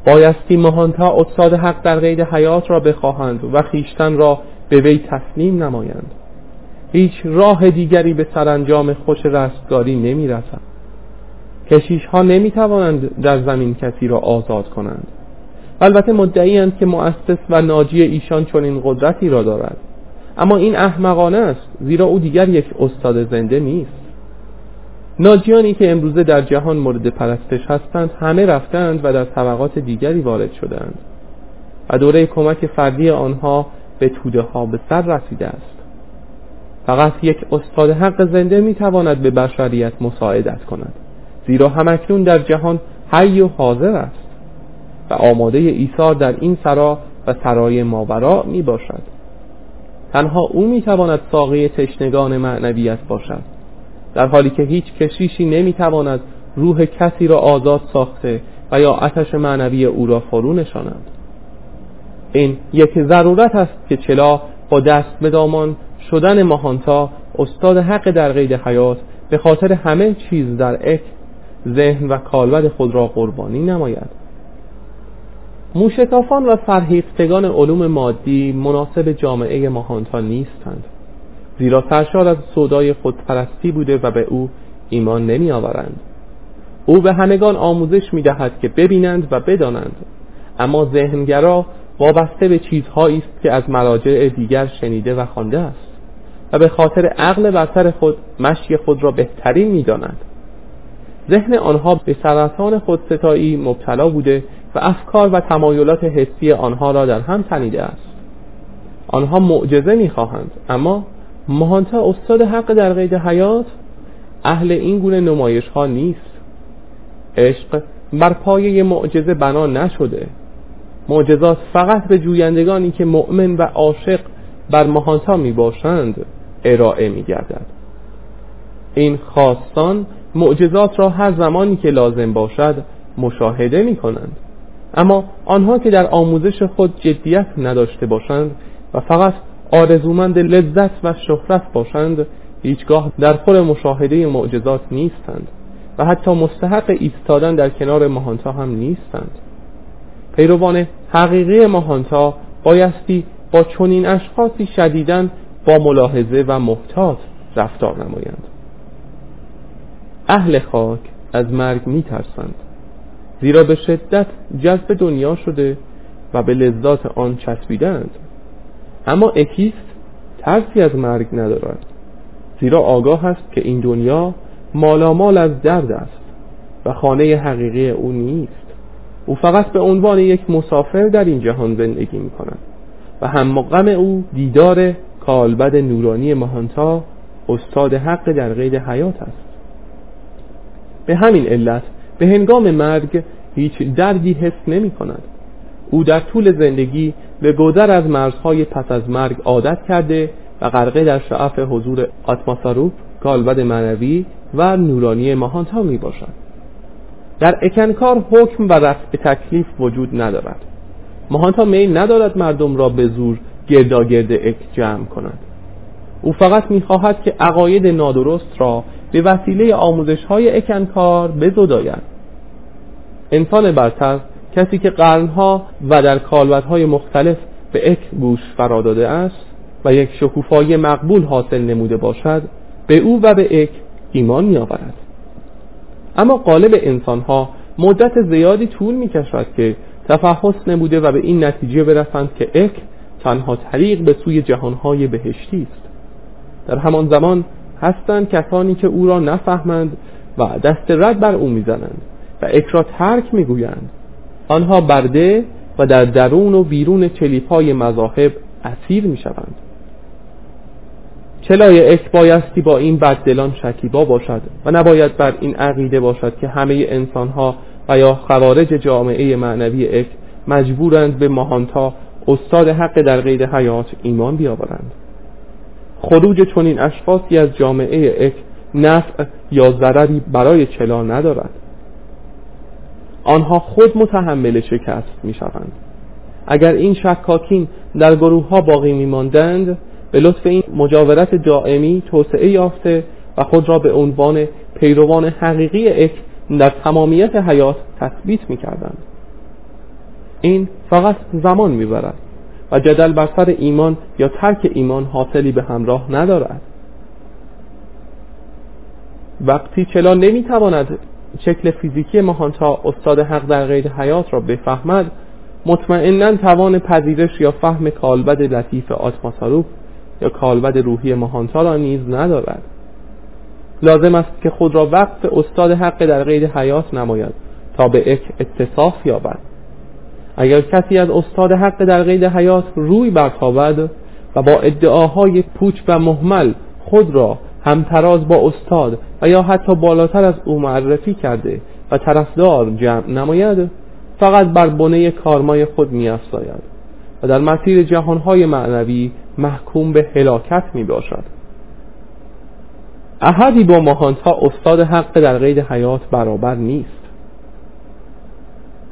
بایستی مهانتا استاد حق در قید حیات را بخواهند و خیشتن را به وی تسلیم نمایند. هیچ راه دیگری به سرانجام خوش رستگاری نمی رسند کشیش ها نمی توانند در زمین کسی را آزاد کنند. البته مدعی که مؤسس و ناجی ایشان چنین قدرتی را دارد. اما این احمقانه است زیرا او دیگر یک استاد زنده نیست. ناجیانی که امروزه در جهان مورد پرستش هستند همه رفتند و در طبقات دیگری وارد شدند. و دوره کمک فردی آنها به توده ها به سر رسیده است. فقط یک استاد حق زنده می تواند به بشریت مساعدت کند. زیرا همکنون در جهان حی و حاضر است و آماده ایثار در این سرا و سرای ماورا می باشد تنها او می تواند ساقه تشنگان معنویت باشد. در حالی که هیچ کشیشی نمی تواند روح کسی را آزاد ساخته و یا آتش معنوی او را فرو نشاند. این یک ضرورت است که چلا با دست به دامان شدن ماهانتا استاد حق در قید حیات به خاطر همه چیز در اک ذهن و کالبد خود را قربانی نماید. موشکافان و فرهیختگان علوم مادی مناسب جامعه ماهانتا نیستند زیرا سرشار از صدای خودپرستی بوده و به او ایمان نمی آورند او به همگان آموزش می دهد که ببینند و بدانند اما ذهنگرا وابسته به چیزهایی است که از مراجع دیگر شنیده و خوانده است و به خاطر عقل برتر خود مشی خود را بهترین می داند ذهن آنها به سرطان خودستایی مبتلا بوده و افکار و تمایلات حسی آنها را در هم تنیده است. آنها معجزه می‌خواهند اما مهانتا استاد حق در قید حیات اهل این گونه نمایش ها نیست. عشق بر پایه معجزه بنا نشده. معجزات فقط به جویندگانی که مؤمن و عاشق بر مهانتا می باشند ارائه می گردد این خواستان معجزات را هر زمانی که لازم باشد مشاهده می کنند اما آنها که در آموزش خود جدیت نداشته باشند و فقط آرزومند لذت و شهرت باشند هیچگاه در خور مشاهده معجزات نیستند و حتی مستحق ایستادن در کنار ماهانتا هم نیستند. پیروان حقیقی ماهانتا بایستی با چنین اشخاصی شدیدن با ملاحظه و محتاط رفتار نمایند. اهل خاک از مرگ میترسند. زیرا به شدت جذب دنیا شده و به لذات آن چسبیدند اما اکیست ترسی از مرگ ندارد. زیرا آگاه است که این دنیا مالامال از درد است و خانه حقیقی او نیست. او فقط به عنوان یک مسافر در این جهان زندگی می کند و هم غم او دیدار کالبد نورانی مهانتا استاد حق در قید حیات است. به همین علت به هنگام مرگ هیچ دردی حس نمی کند. او در طول زندگی به گذر از مرزهای پس از مرگ عادت کرده و غرقه در شعف حضور آتماساروپ کالبد معنوی و نورانی ماهانتا می باشد. در اکنکار حکم و رفع تکلیف وجود ندارد. ماهانتا میل ندارد مردم را به زور گرداگرد اک جمع کند. او فقط می‌خواهد که عقاید نادرست را به وسیله آموزش های اکنکار بزداید. انسان برتر کسی که قرنها و در کالبدهای مختلف به اک گوش فرا داده است و یک شکوفایی مقبول حاصل نموده باشد به او و به اک ایمان می آورد اما قالب انسان ها مدت زیادی طول می کشد که تفحص نموده و به این نتیجه برسند که اک تنها طریق به سوی جهانهای بهشتی است. در همان زمان هستند کسانی که او را نفهمند و دست رد بر او می‌زنند و اک را ترک می‌گویند. آنها برده و در درون و بیرون چلیپای مذاهب اسیر می‌شوند. چلای اک بایستی با این بددلان شکیبا باشد و نباید بر این عقیده باشد که همه انسانها و یا خوارج جامعه معنوی اک مجبورند به ماهانتا استاد حق در قید حیات ایمان بیاورند. خروج چنین اشخاصی از جامعه اک نفع یا ضرری برای چلا ندارد. آنها خود متحمل شکست می شوند اگر این شکاکین در گروه ها باقی می ماندند به لطف این مجاورت دائمی توسعه یافته و خود را به عنوان پیروان حقیقی اک در تمامیت حیات تثبیت می کردند این فقط زمان می‌برد. و جدل بر سر ایمان یا ترک ایمان حاصلی به همراه ندارد. وقتی چلا نمی‌تواند شکل فیزیکی ماهانتا استاد حق در غیر حیات را بفهمد مطمئنا توان پذیرش یا فهم کالبد لطیف آتماساروف یا کالبد روحی ماهانتا را نیز ندارد. لازم است که خود را وقت استاد حق در غیر حیات نماید تا به اک اتصاف یابد. اگر کسی از استاد حق در قید حیات روی برتابد و با ادعاهای پوچ و محمل خود را همتراز با استاد و یا حتی بالاتر از او معرفی کرده و طرفدار جمع نماید فقط بر بنه کارمای خود می و در مسیر جهانهای معنوی محکوم به هلاکت می باشد احدی با ماهانتا استاد حق در قید حیات برابر نیست.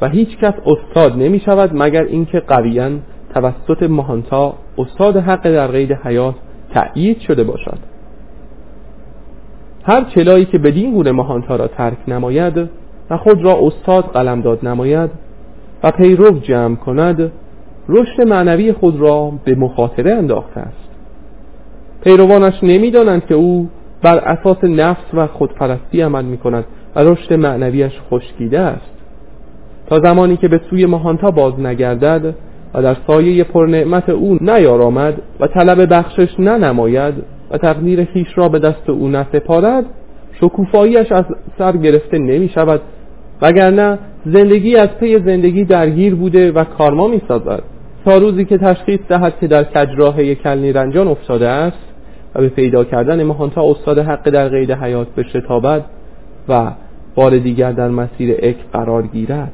و هیچ کس استاد نمی شود مگر اینکه قویا توسط ماهانتا استاد حق در قید حیات تأیید شده باشد. هر چلایی که بدین گونه ماهانتا را ترک نماید و خود را استاد قلمداد نماید و پیرو جمع کند رشد معنوی خود را به مخاطره انداخته است. پیروانش نمی‌دانند که او بر اساس نفس و خودپرستی عمل می کند و رشد معنویش خشکیده است. تا زمانی که به سوی ماهانتا باز نگردد و در سایه پرنعمت او نیارامد و طلب بخشش ننماید و تقدیر خیش را به دست او نسپارد شکوفاییش از سر گرفته نمی شود وگرنه زندگی از پی زندگی درگیر بوده و کارما می سازد تا روزی که تشخیص دهد که در کجراه کلنی رنجان افتاده است و به پیدا کردن ماهانتا استاد حق در قید حیات شتابد و بار دیگر در مسیر اک قرار گیرد.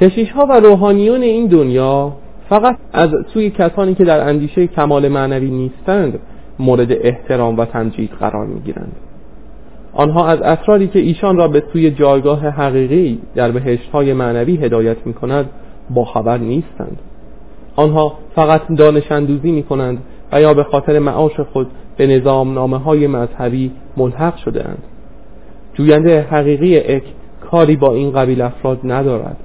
کشیش ها و روحانیون این دنیا فقط از سوی کسانی که در اندیشه کمال معنوی نیستند مورد احترام و تمجید قرار می گیرند آنها از اسراری که ایشان را به سوی جایگاه حقیقی در بهشت های معنوی هدایت می کند با خبر نیستند. آنها فقط دانشندوزی می کنند و یا به خاطر معاش خود به نظام نامه های مذهبی ملحق شده اند جوینده حقیقی اک کاری با این قبیل افراد ندارد.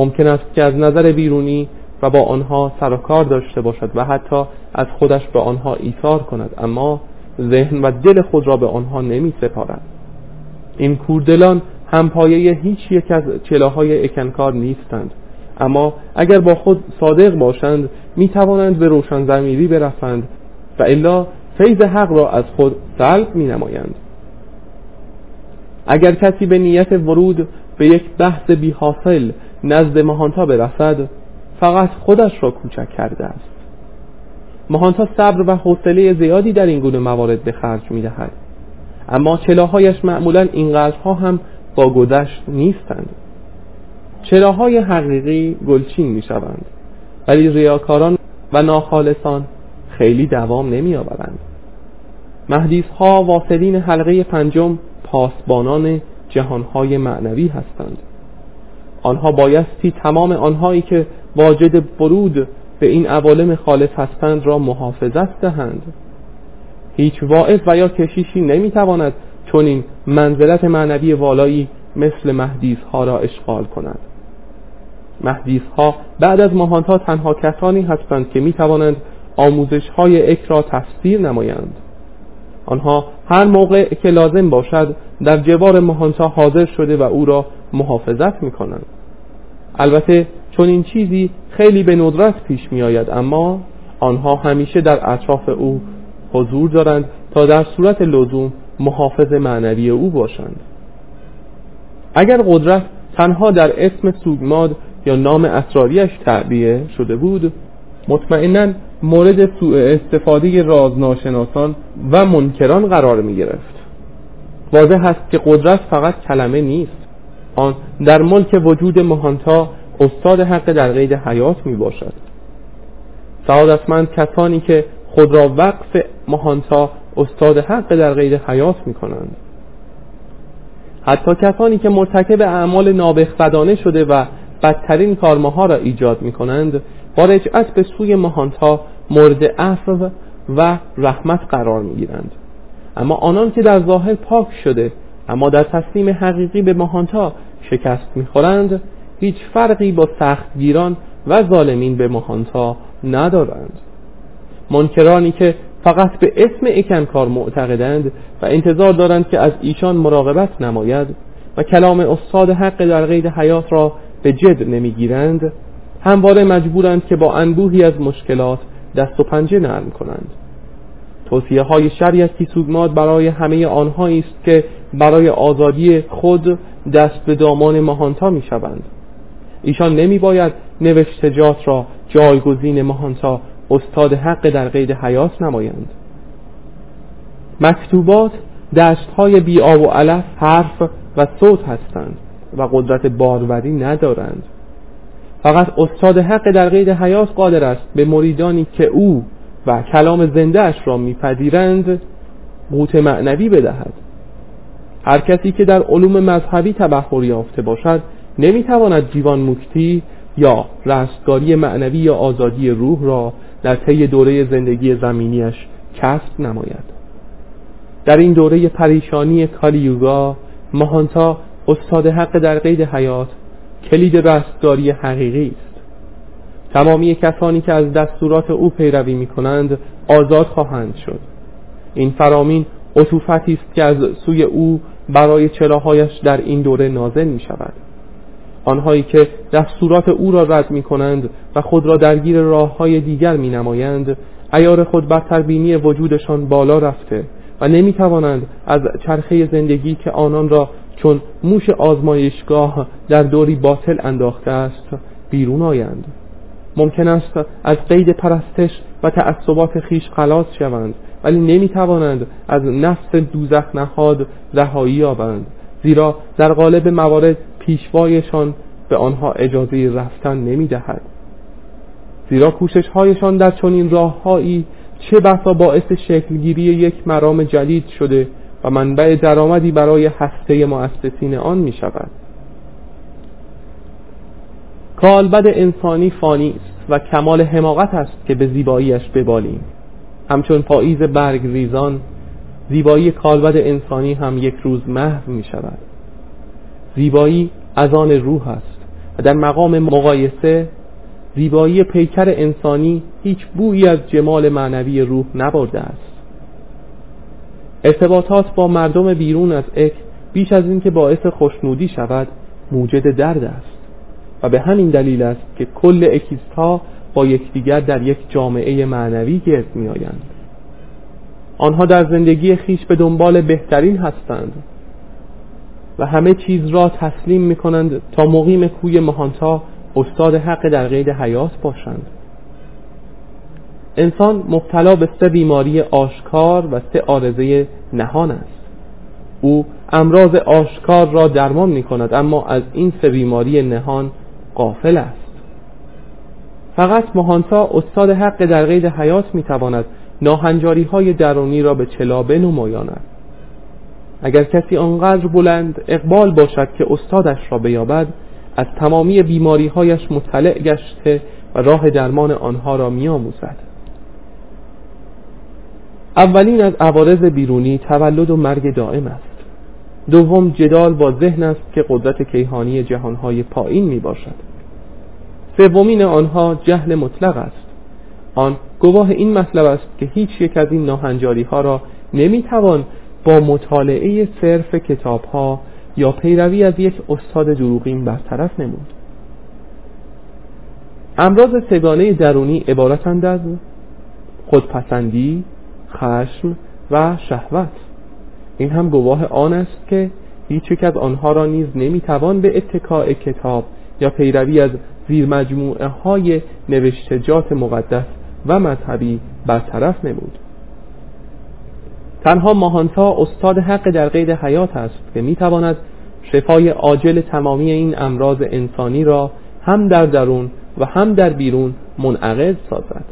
ممکن است که از نظر بیرونی و با آنها سر و کار داشته باشد و حتی از خودش به آنها ایثار کند اما ذهن و دل خود را به آنها نمی سپارد. این کوردلان هم پایه هیچ یک از چلاهای اکنکار نیستند. اما اگر با خود صادق باشند می توانند به روشن زمیری برسند و الا فیض حق را از خود سلب می نمایند. اگر کسی به نیت ورود به یک بحث بی حاصل نزد ماهانتا برسد فقط خودش را کوچک کرده است. ماهانتا صبر و حوصله زیادی در این گونه موارد به خرج می دهد اما چلاهایش معمولا اینقدرها هم با گذشت نیستند. چلاهای حقیقی گلچین می شوند ولی ریاکاران و ناخالصان خیلی دوام نمی آورند مهدیس ها واصلین حلقه پنجم پاسبانان جهانهای معنوی هستند. آنها بایستی تمام آنهایی که واجد برود به این عوالم خالص هستند را محافظت دهند. هیچ واعظ و یا کشیشی نمی‌تواند چون این منزلت معنوی والایی مثل مهدیس ها را اشغال کند. مهدیس ها بعد از ماهانتا تنها کسانی هستند که می توانند آموزش های اک را تفسیر نمایند. آنها هر موقع که لازم باشد در جوار ماهانتا حاضر شده و او را محافظت می کنند البته چون این چیزی خیلی به ندرت پیش می آید اما آنها همیشه در اطراف او حضور دارند تا در صورت لزوم محافظ معنوی او باشند. اگر قدرت تنها در اسم سوگماد یا نام اسراریش تعبیه شده بود مطمئنا مورد سوء استفاده رازناشناسان و منکران قرار می گرفت واضح است که قدرت فقط کلمه نیست. آن در ملک وجود مهانتا استاد حق در قید حیات می باشد. سعادتمند کسانی که خود را وقف مهانتا استاد حق در قید حیات می کنند. حتی کسانی که مرتکب اعمال نابخردانه شده و بدترین کارماها را ایجاد می کنند با رجعت به سوی مهانتا مورد عفو و رحمت قرار می گیرند. اما آنان که در ظاهر پاک شده اما در تسلیم حقیقی به مهانتا شکست می‌خورند هیچ فرقی با سختگیران و ظالمین به مهانتا ندارند. منکرانی که فقط به اسم اکنکار معتقدند و انتظار دارند که از ایشان مراقبت نماید و کلام استاد حق در قید حیات را به جد نمی‌گیرند همواره مجبورند که با انبوهی از مشکلات دست و پنجه نرم کنند. توصیه های شریعتی سوگماد برای همه آنهایی است که برای آزادی خود دست به دامان ماهانتا می شوند ایشان نمی باید نوشتجات را جایگزین ماهانتا استاد حق در قید حیات نمایند. مکتوبات دشت های بی آب و علف حرف و صوت هستند و قدرت باروری ندارند. فقط استاد حق در قید حیات قادر است به مریدانی که او و کلام زنده اش را میپذیرند قوت معنوی بدهد. هر کسی که در علوم مذهبی تبحر یافته باشد نمی‌تواند دیوان مکتی یا رستگاری معنوی یا آزادی روح را در طی دوره زندگی زمینیش کسب نماید. در این دوره پریشانی کالیوگا ماهانتا استاد حق در قید حیات کلید رستگاری حقیقی است. تمامی کسانی که از دستورات او پیروی می کنند آزاد خواهند شد. این فرامین عطوفتی است که از سوی او برای چراهایش در این دوره نازل می شود آنهایی که دستورات او را رد می کنند و خود را درگیر راه های دیگر می نمایند ایار خود بر تربینی وجودشان بالا رفته و نمی توانند از چرخه زندگی که آنان را چون موش آزمایشگاه در دوری باطل انداخته است بیرون آیند. ممکن است از قید پرستش و تعصبات خیش خلاص شوند ولی نمی توانند از نفس دوزخ نهاد رهایی یابند. زیرا در قالب موارد پیشوایشان به آنها اجازه رفتن نمی دهد زیرا کوشش هایشان در چنین راههایی چه بسا باعث شکلگیری یک مرام جدید شده و منبع درآمدی برای هسته مؤسسین آن می شود کالبد انسانی فانی است و کمال حماقت است که به زیباییش ببالیم. همچون پاییز برگ ریزان زیبایی کالبد انسانی هم یک روز محو می شود. زیبایی از آن روح است و در مقام مقایسه زیبایی پیکر انسانی هیچ بویی از جمال معنوی روح نبرده است. ارتباطات با مردم بیرون از اک بیش از اینکه باعث خوشنودی شود موجد درد است. و به همین دلیل است که کل اکیست با یکدیگر در یک جامعه معنوی گرد می آیند. آنها در زندگی خیش به دنبال بهترین هستند و همه چیز را تسلیم می کنند تا مقیم کوی مهانتا استاد حق در قید حیات باشند انسان مبتلا به سه بیماری آشکار و سه آرزه نهان است او امراض آشکار را درمان می کند اما از این سه بیماری نهان قافل است. فقط مهانتا استاد حق در قید حیات می‌تواند ناهنجاری های درونی را به چلا بنمایاند. اگر کسی آنقدر بلند اقبال باشد که استادش را بیابد از تمامی بیماری هایش مطلع گشته و راه درمان آنها را میآموزد. اولین از عوارض بیرونی تولد و مرگ دائم است. دوم جدال با ذهن است که قدرت کیهانی جهانهای پایین می باشد سومین آنها جهل مطلق است. آن گواه این مطلب است که هیچ یک از این ناهنجاری ها را نمی‌توان با مطالعه صرف کتاب ها یا پیروی از یک استاد دروغین برطرف نمود. امراض سگانه درونی عبارتند از خودپسندی، خشم و شهوت. این هم گواه آن است که هیچ یک از آنها را نیز نمی‌توان به اتکاع کتاب یا پیروی از زیر مجموعه های نوشتجات مقدس و مذهبی برطرف نمود. تنها ماهانتا استاد حق در قید حیات است که می‌تواند شفای عاجل تمامی این امراض انسانی را هم در درون و هم در بیرون منعقد سازد.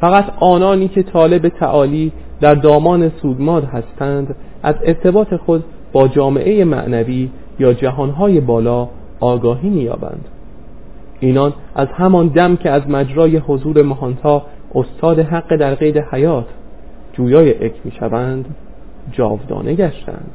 فقط آنانی که طالب تعالی در دامان سودماد هستند از ارتباط خود با جامعه معنوی یا جهانهای بالا آگاهی مییابند. اینان از همان دم که از مجرای حضور مهانتا استاد حق در قید حیات جویای اک می‌شوند جاودانه گشتند.